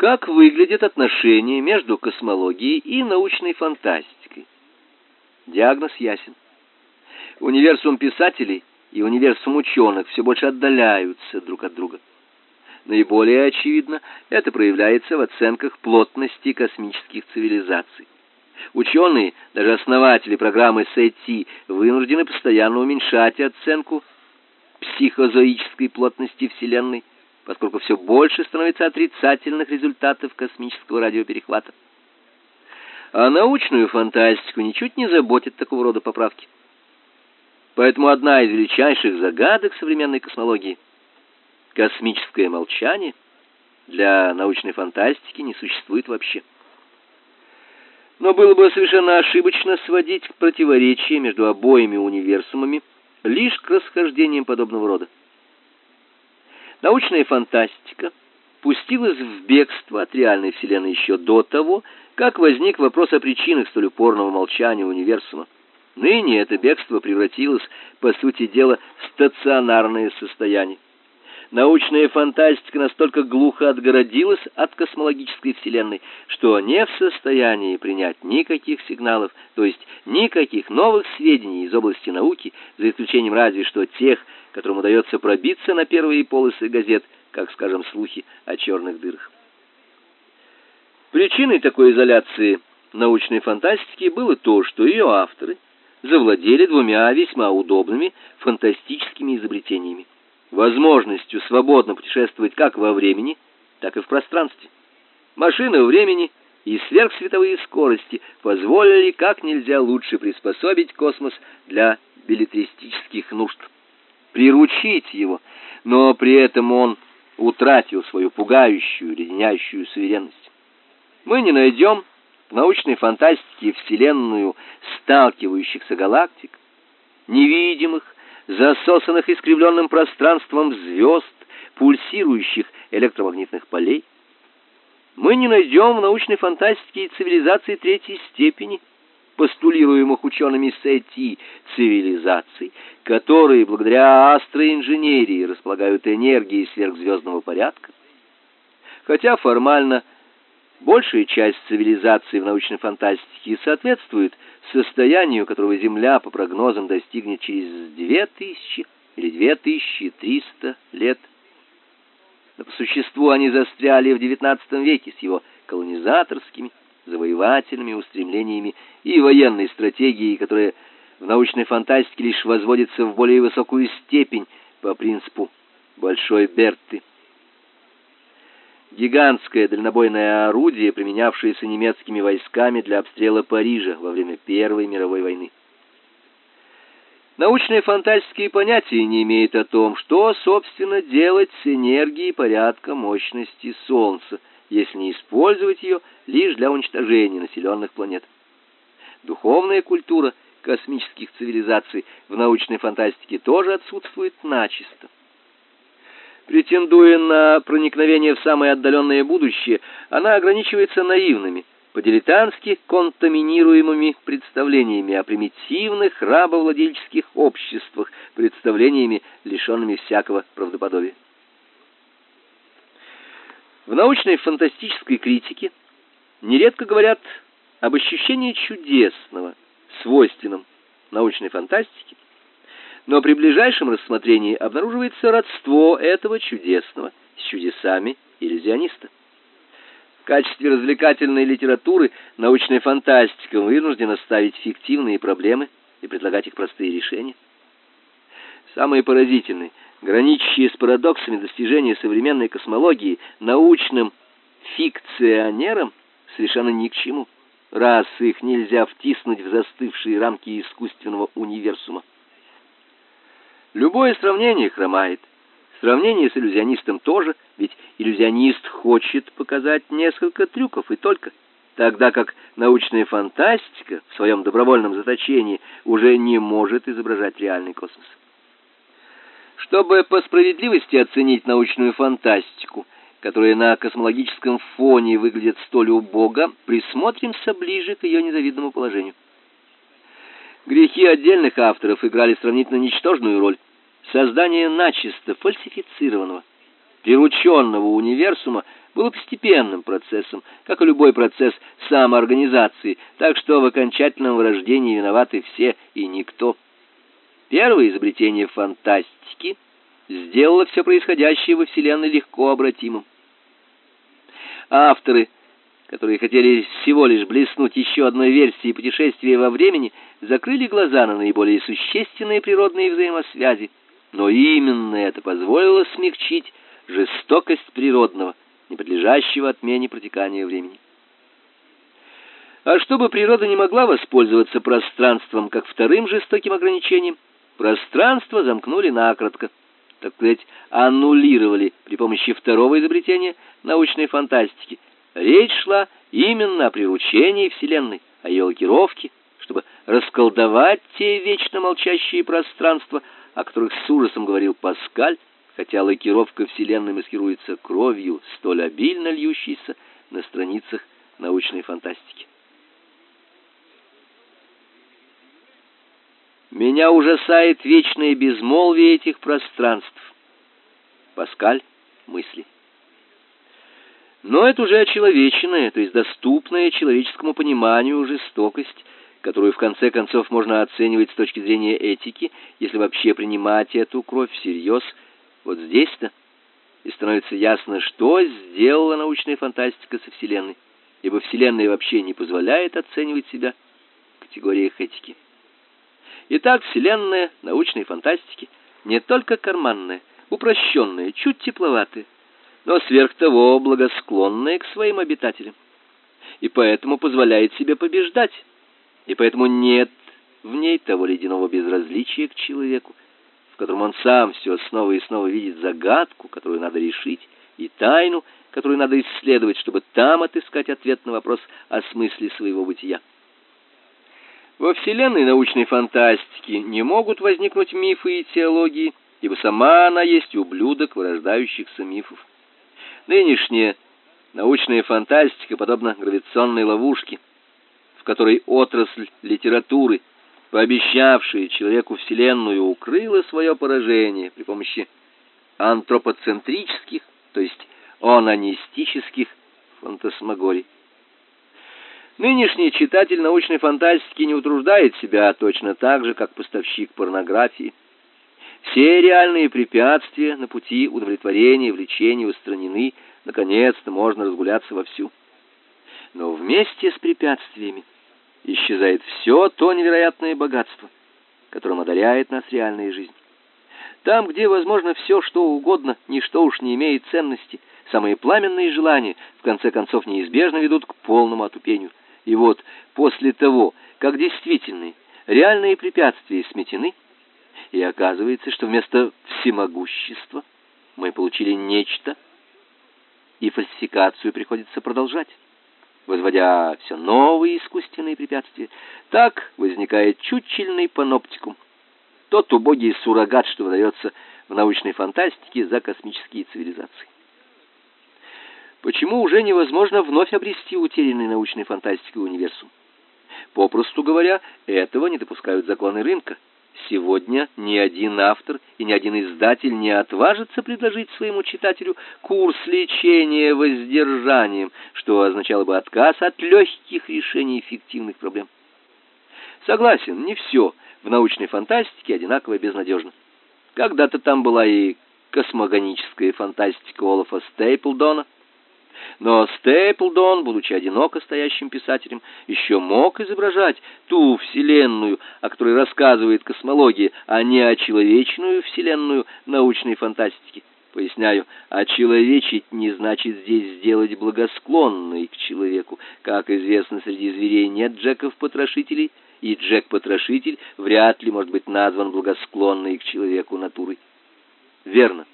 Как выглядят отношения между космологией и научной фантастикой? Диагноз ясен. Универсум писателей и универсум ученых все больше отдаляются друг от друга. Наиболее очевидно это проявляется в оценках плотности космических цивилизаций. Ученые, даже основатели программы SETI, вынуждены постоянно уменьшать оценку психозоической плотности Вселенной поскольку все больше становится отрицательных результатов космического радиоперехвата. А научную фантастику ничуть не заботит такого рода поправки. Поэтому одна из величайших загадок современной космологии космическое молчание для научной фантастики не существует вообще. Но было бы совершенно ошибочно сводить противоречия между обоими универсумами лишь к расхождениям подобного рода. Научная фантастика пустилась в бегство от реальной вселенной еще до того, как возник вопрос о причинах столь упорного молчания универсума. Ныне это бегство превратилось, по сути дела, в стационарное состояние научная фантастика настолько глухо отгородилась от космологической вселенной, что не в состоянии принять никаких сигналов, то есть никаких новых сведений из области науки, за исключением разве что тех, которым удается пробиться на первые полосы газет, как, скажем, слухи о черных дырах. Причиной такой изоляции научной фантастики было то, что ее авторы завладели двумя весьма удобными фантастическими изобретениями возможностью свободно путешествовать как во времени, так и в пространстве. Машины времени и сверхсветовые скорости позволили как нельзя лучше приспособить космос для билетристических нужд. Приручить его, но при этом он утратил свою пугающую, леденящую суверенность. Мы не найдем в научной фантастике вселенную сталкивающихся галактик, невидимых, засосанных искривленным пространством звезд, пульсирующих электромагнитных полей. Мы не найдем в научной фантастике цивилизации третьей степени, постулируемых учеными СЭТИ цивилизаций, которые благодаря астроинженерии располагают энергией сверхзвездного порядка. Хотя формально Большая часть цивилизаций в научной фантастике соответствует состоянию, которого Земля по прогнозам достигнет через 2000 или 2300 лет. Но по существу они застряли в XIX веке с его колонизаторскими, завоевательными устремлениями и военной стратегией, которая в научной фантастике лишь возводится в более высокую степень по принципу большой Берты гигантское дальнобойное орудие, применявшееся немецкими войсками для обстрела Парижа во время Первой мировой войны. Научная фантастика и понятия не имеет о том, что, собственно, делать с энергией порядка мощности Солнца, если не использовать ее лишь для уничтожения населенных планет. Духовная культура космических цивилизаций в научной фантастике тоже отсутствует начисто. Претендуя на проникновение в самое отдаленное будущее, она ограничивается наивными, по-дилетантски контаминируемыми представлениями о примитивных рабовладельческих обществах, представлениями, лишенными всякого правдоподобия. В научной фантастической критике нередко говорят об ощущении чудесного, свойственном научной фантастике, но при ближайшем рассмотрении обнаруживается родство этого чудесного с чудесами иллюзиониста. В качестве развлекательной литературы научная фантастика вынуждена ставить фиктивные проблемы и предлагать их простые решения. Самые поразительные, граничащие с парадоксами достижения современной космологии научным фикционерам совершенно ни к чему, раз их нельзя втиснуть в застывшие рамки искусственного универсума. Любое сравнение хромает. Сравнение с иллюзионистом тоже, ведь иллюзионист хочет показать несколько трюков и только, тогда как научная фантастика в своем добровольном заточении уже не может изображать реальный космос. Чтобы по справедливости оценить научную фантастику, которая на космологическом фоне выглядит столь убого, присмотримся ближе к ее незавидному положению. Грехи отдельных авторов играли сравнительно ничтожную роль. Создание начисто фальсифицированного, прирученного универсума было постепенным процессом, как и любой процесс самоорганизации, так что в окончательном вырождении виноваты все и никто. Первое изобретение фантастики сделало все происходящее во Вселенной легко обратимым. Авторы, которые хотели всего лишь блеснуть еще одной версией путешествия во времени, закрыли глаза на наиболее существенные природные взаимосвязи, но именно это позволило смягчить жестокость природного, не подлежащего отмене протекания времени. А чтобы природа не могла воспользоваться пространством как вторым жестоким ограничением, пространство замкнули накратко, так сказать, аннулировали при помощи второго изобретения научной фантастики. Речь шла именно о приручении Вселенной, о ее лакировке, чтобы расколдовать те вечно молчащие пространства, о которых с ужасом говорил Паскаль, хотя лакировка Вселенной маскируется кровью, столь обильно льющейся на страницах научной фантастики. Меня ужасает вечное безмолвие этих пространств. Паскаль. Мысли. Но это уже очеловеченная, то есть доступная человеческому пониманию жестокость, которую в конце концов можно оценивать с точки зрения этики, если вообще принимать эту кровь всерьез – вот здесь-то и становится ясно, что сделала научная фантастика со Вселенной, ибо Вселенная вообще не позволяет оценивать себя в категориях этики. Итак, Вселенная научной фантастики не только карманная, упрощенная, чуть тепловатая, но сверх того благосклонная к своим обитателям, и поэтому позволяет себе побеждать, и поэтому нет в ней того ледяного безразличия к человеку, котором он сам все снова и снова видит загадку, которую надо решить, и тайну, которую надо исследовать, чтобы там отыскать ответ на вопрос о смысле своего бытия. Во вселенной научной фантастики не могут возникнуть мифы и теологии, ибо сама она есть ублюдок вырождающихся мифов. Нынешняя научная фантастика подобна гравитационной ловушке, в которой отрасль литературы пообещавшая человеку вселенную, укрыла свое поражение при помощи антропоцентрических, то есть онанистических фантасмагорий. Нынешний читатель научной фантастики не утруждает себя точно так же, как поставщик порнографии. Все реальные препятствия на пути удовлетворения влечения устранены, наконец-то можно разгуляться вовсю. Но вместе с препятствиями исчезает все то невероятное богатство, которым одаряет нас реальная жизнь. Там, где возможно все, что угодно, ничто уж не имеет ценности, самые пламенные желания в конце концов неизбежно ведут к полному отупению. И вот после того, как действительные, реальные препятствия сметены, и оказывается, что вместо всемогущества мы получили нечто, и фальсификацию приходится продолжать возводя все новые искусственные препятствия. Так возникает чучельный паноптикум, тот убогий суррогат, что выдается в научной фантастике за космические цивилизации. Почему уже невозможно вновь обрести утерянный научной фантастикой универсум? Попросту говоря, этого не допускают законы рынка. Сегодня ни один автор и ни один издатель не отважится предложить своему читателю курс лечения воздержанием, что означало бы отказ от легких решений эффективных проблем. Согласен, не все в научной фантастике одинаково безнадежно. Когда-то там была и космогоническая фантастика Олафа Стейплдона, но Стейплдон, будучи одиноко стоящим писателем, еще мог изображать ту вселенную, о которой рассказывает космология, а не очеловеченную вселенную научной фантастики. Поясняю, очеловечить не значит здесь сделать благосклонной к человеку. Как известно, среди зверей нет джеков-потрошителей, и джек-потрошитель вряд ли может быть назван благосклонной к человеку натурой. Верно.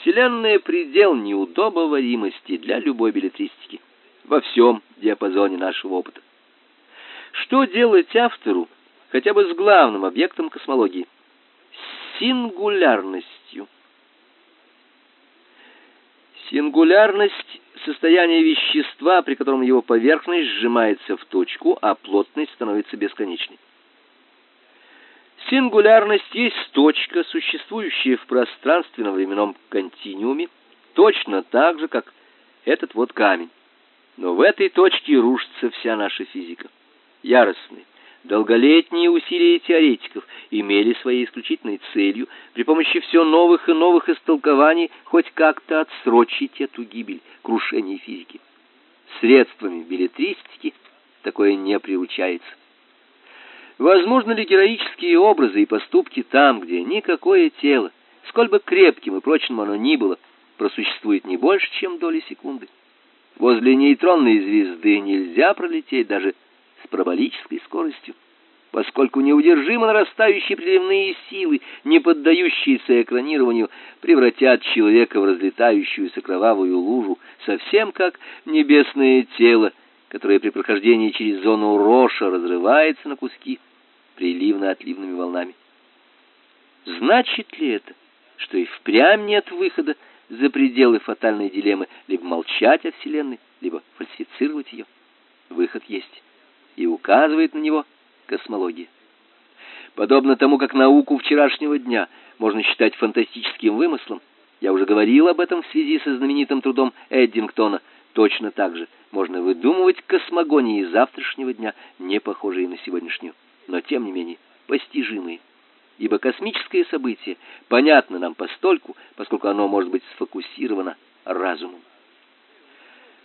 Вселенная предел неудобоваримости для любой билетристики во всем диапазоне нашего опыта. Что делать автору хотя бы с главным объектом космологии сингулярностью? Сингулярность состояние вещества, при котором его поверхность сжимается в точку, а плотность становится бесконечной. Сингулярность есть точка, существующая в пространственно-временном континууме, точно так же, как этот вот камень. Но в этой точке рушится вся наша физика. Яростные, долголетние усилия теоретиков имели своей исключительной целью при помощи все новых и новых истолкований хоть как-то отсрочить эту гибель, крушение физики. Средствами билетристики такое не приучается. Возможно ли героические образы и поступки там, где никакое тело, сколь бы крепким и прочным оно ни было, просуществует не больше, чем доли секунды? Возле нейтронной звезды нельзя пролететь даже с параболической скоростью, поскольку неудержимо нарастающие приливные силы, не поддающиеся экранированию, превратят человека в разлетающуюся кровавую лужу, совсем как небесное тело, которое при прохождении через зону Роша разрывается на куски приливно-отливными волнами. Значит ли это, что и впрямь нет выхода за пределы фатальной дилеммы, либо молчать о Вселенной, либо фальсифицировать ее? Выход есть, и указывает на него космология. Подобно тому, как науку вчерашнего дня можно считать фантастическим вымыслом, я уже говорил об этом в связи со знаменитым трудом Эддингтона, точно так же можно выдумывать космогонии завтрашнего дня, не похожие на сегодняшнюю, но тем не менее постижимые ибо космическое событие понятно нам постольку, поскольку оно может быть сфокусировано разумом.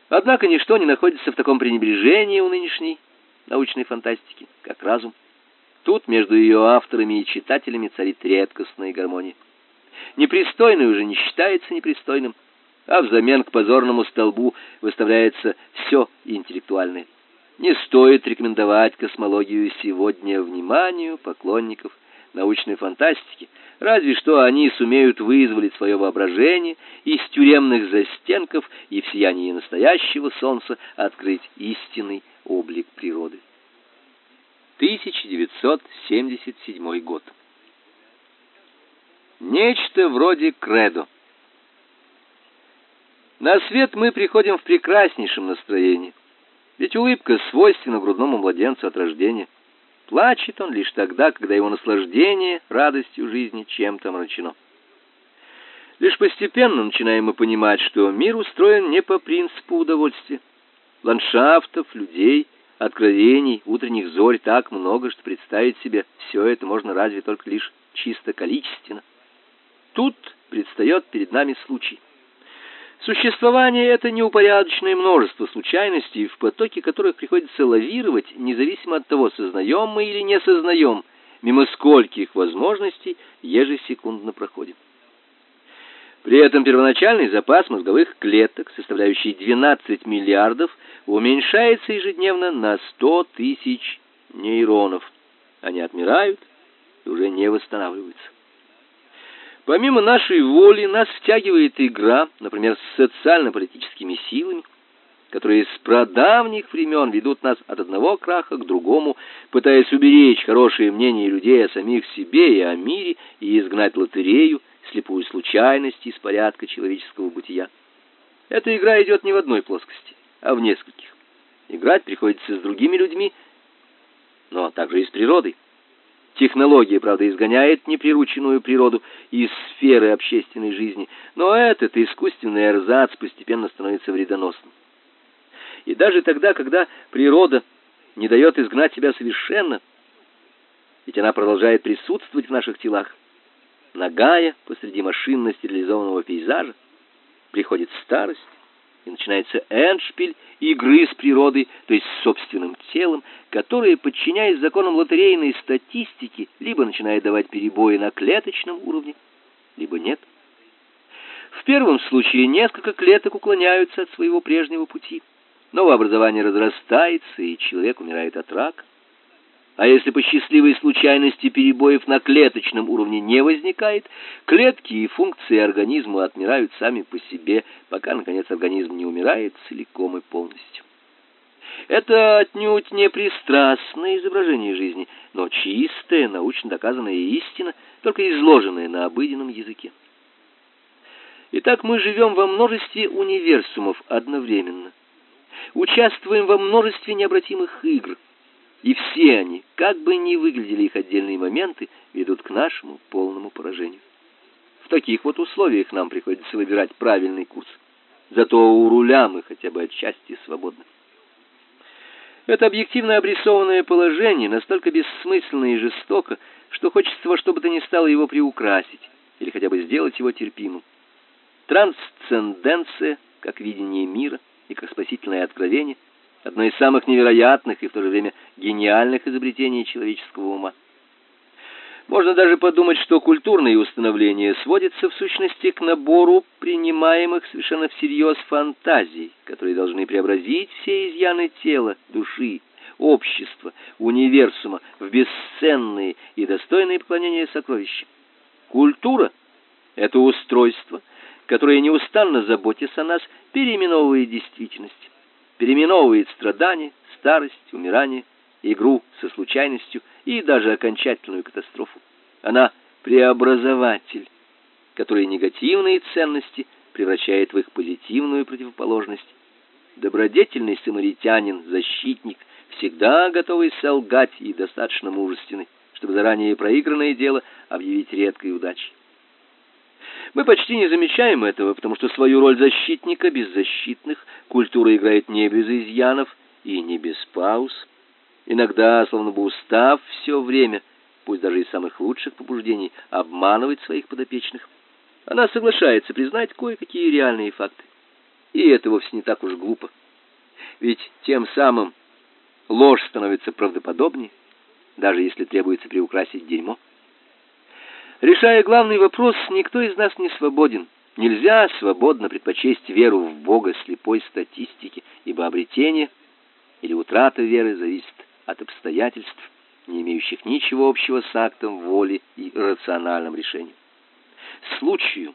Однако ничто не находится в таком пренебрежении у нынешней научной фантастики, как разум. Тут между ее авторами и читателями царит редкостная гармония. Непристойное уже не считается непристойным, а взамен к позорному столбу выставляется все интеллектуальное. Не стоит рекомендовать космологию сегодня вниманию поклонников научной фантастики, разве что они сумеют вызволить свое воображение из тюремных застенков и в сиянии настоящего солнца открыть истинный облик природы. 1977 год. Нечто вроде кредо. На свет мы приходим в прекраснейшем настроении. Ведь улыбка свойственна грудному младенцу от рождения. Плачет он лишь тогда, когда его наслаждение радостью жизни чем-то омрачено. Лишь постепенно начинаем мы понимать, что мир устроен не по принципу удовольствия. Ландшафтов, людей, откровений, утренних зорь так много, что представить себе все это можно разве только лишь чисто количественно. Тут предстает перед нами случай. Существование это неупорядоченное множество случайностей, в потоке которых приходится лавировать, независимо от того, сознаем мы или не сознаем, мимо скольких возможностей ежесекундно проходим. При этом первоначальный запас мозговых клеток, составляющий 12 миллиардов, уменьшается ежедневно на 100 тысяч нейронов. Они отмирают и уже не восстанавливаются. Помимо нашей воли нас втягивает игра, например, с социально-политическими силами, которые с прадавних времен ведут нас от одного краха к другому, пытаясь уберечь хорошее мнение людей о самих себе и о мире и изгнать лотерею, слепую случайность из порядка человеческого бытия. Эта игра идет не в одной плоскости, а в нескольких. Играть приходится с другими людьми, но также и с природой. Технология, правда, изгоняет неприрученную природу из сферы общественной жизни, но этот искусственный эрзац постепенно становится вредоносным. И даже тогда, когда природа не дает изгнать себя совершенно, ведь она продолжает присутствовать в наших телах, нагая посреди машинно-стерилизованного пейзажа, приходит старость, и начинается эндшпиль игры с природой, то есть с собственным телом, которое, подчиняясь законам лотерейной статистики, либо начинает давать перебои на клеточном уровне, либо нет. В первом случае несколько клеток уклоняются от своего прежнего пути. Новообразование разрастается, и человек умирает от рака. А если по счастливой случайности перебоев на клеточном уровне не возникает, клетки и функции организма отмирают сами по себе, пока наконец организм не умирает целиком и полностью. Это отнюдь не пристрастное изображение жизни, но чистая, научно доказанная истина, только изложенная на обыденном языке. Итак, мы живем во множестве универсумов одновременно. Участвуем во множестве необратимых игр – и все они, как бы ни выглядели их отдельные моменты, ведут к нашему полному поражению. В таких вот условиях нам приходится выбирать правильный курс. Зато у руля мы хотя бы отчасти свободны. Это объективно обрисованное положение настолько бессмысленно и жестоко, что хочется во что бы то ни стало его приукрасить или хотя бы сделать его терпимым. Трансценденция, как видение мира и как спасительное откровение, одно из самых невероятных и в то же время гениальных изобретений человеческого ума. Можно даже подумать, что культурные установления сводятся в сущности к набору принимаемых совершенно всерьез фантазий, которые должны преобразить все изъяны тела, души, общества, универсума в бесценные и достойные поклонения сокровища. Культура — это устройство, которое неустанно заботится о нас, переименовывает действительность, переименовывает страдания, старость, умирание, игру со случайностью и даже окончательную катастрофу. Она преобразователь, который негативные ценности превращает в их позитивную противоположность. Добродетельный самаритянин, защитник, всегда готовый солгать и достаточно мужественный, чтобы заранее проигранное дело объявить редкой удачей. Мы почти не замечаем этого, потому что свою роль защитника беззащитных культура играет не без изъянов и не без пауз. Иногда, словно бы устав все время, пусть даже из самых лучших побуждений, обманывать своих подопечных, она соглашается признать кое-какие реальные факты. И это вовсе не так уж глупо. Ведь тем самым ложь становится правдоподобнее, даже если требуется приукрасить дерьмо. Решая главный вопрос, никто из нас не свободен. Нельзя свободно предпочесть веру в Бога слепой статистике, ибо обретение или утрата веры зависит от обстоятельств, не имеющих ничего общего с актом воли и рациональным решением. Случаю,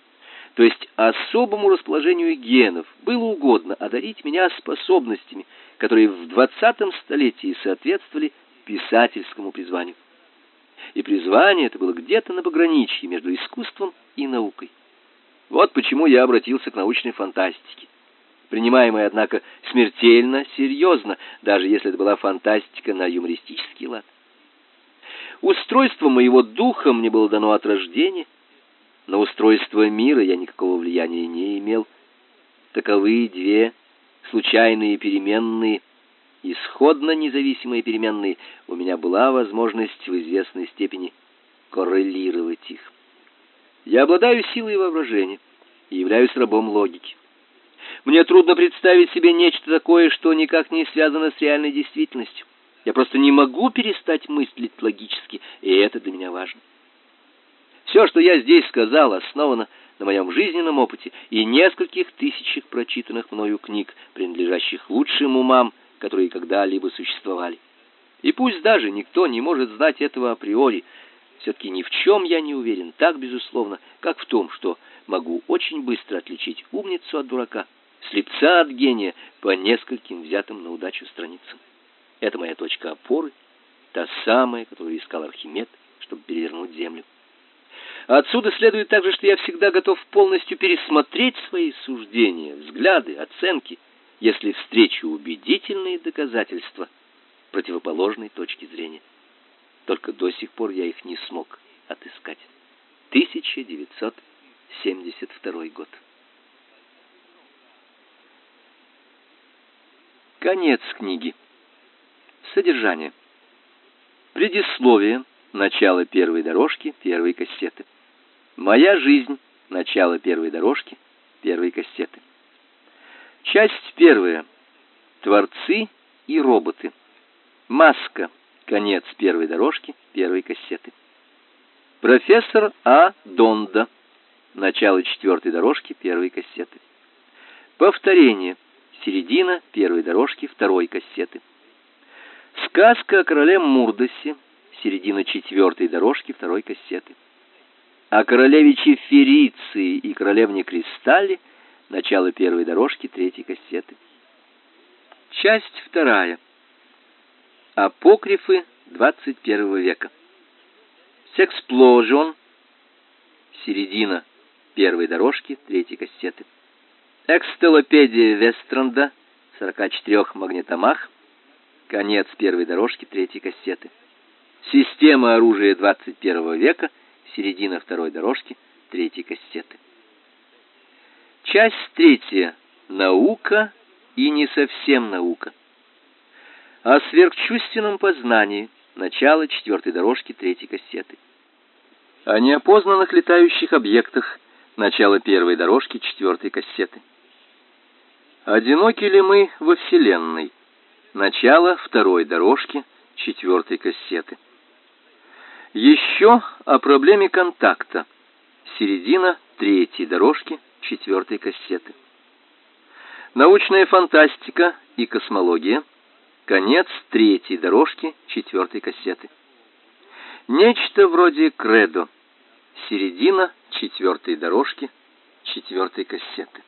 то есть особому расположению генов, было угодно одарить меня способностями, которые в двадцатом столетии соответствовали писательскому призванию. И призвание это было где-то на пограничье между искусством и наукой. Вот почему я обратился к научной фантастике принимаемая, однако, смертельно серьезно, даже если это была фантастика на юмористический лад. Устройство моего духа мне было дано от рождения, на устройство мира я никакого влияния не имел. Таковы две случайные переменные, исходно независимые переменные, у меня была возможность в известной степени коррелировать их. Я обладаю силой воображения и являюсь рабом логики. Мне трудно представить себе нечто такое, что никак не связано с реальной действительностью. Я просто не могу перестать мыслить логически, и это для меня важно. Все, что я здесь сказал, основано на моем жизненном опыте и нескольких тысячах прочитанных мною книг, принадлежащих лучшим умам, которые когда-либо существовали. И пусть даже никто не может знать этого априори, все-таки ни в чем я не уверен так безусловно, как в том, что могу очень быстро отличить умницу от дурака слепца от гения по нескольким взятым на удачу страницам. Это моя точка опоры, та самая, которую искал Архимед, чтобы перевернуть землю. Отсюда следует также, что я всегда готов полностью пересмотреть свои суждения, взгляды, оценки, если встречу убедительные доказательства противоположной точки зрения. Только до сих пор я их не смог отыскать. 1972 год. Конец книги. Содержание. Предисловие. Начало первой дорожки первой кассеты. Моя жизнь. Начало первой дорожки первой кассеты. Часть первая. Творцы и роботы. Маска. Конец первой дорожки первой кассеты. Профессор А. Донда. Начало четвертой дорожки первой кассеты. Повторение середина первой дорожки второй кассеты. Сказка о короле Мурдосе, середина четвертой дорожки второй кассеты. О королевиче Фериции и королевне Кристалле, начало первой дорожки третьей кассеты. Часть вторая. Апокрифы 21 века. Секспложион, середина первой дорожки третьей кассеты. Экстелопедия Вестранда, 44 магнитомах, конец первой дорожки третьей кассеты. Система оружия 21 века, середина второй дорожки третьей кассеты. Часть третья. Наука и не совсем наука. О сверхчувственном познании. Начало четвертой дорожки третьей кассеты. О неопознанных летающих объектах. Начало первой дорожки четвертой кассеты. Одиноки ли мы во Вселенной? Начало второй дорожки четвертой кассеты. Еще о проблеме контакта. Середина третьей дорожки четвертой кассеты. Научная фантастика и космология. Конец третьей дорожки четвертой кассеты. Нечто вроде кредо. Середина четвертой дорожки четвертой кассеты.